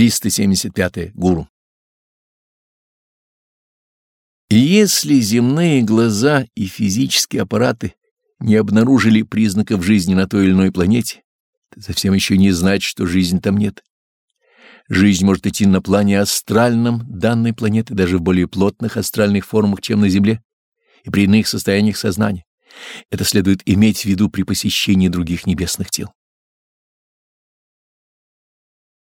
375. Гуру. Если земные глаза и физические аппараты не обнаружили признаков жизни на той или иной планете, это совсем еще не значит, что жизни там нет. Жизнь может идти на плане астральном данной планеты, даже в более плотных астральных формах, чем на Земле, и при иных состояниях сознания. Это следует иметь в виду при посещении других небесных тел.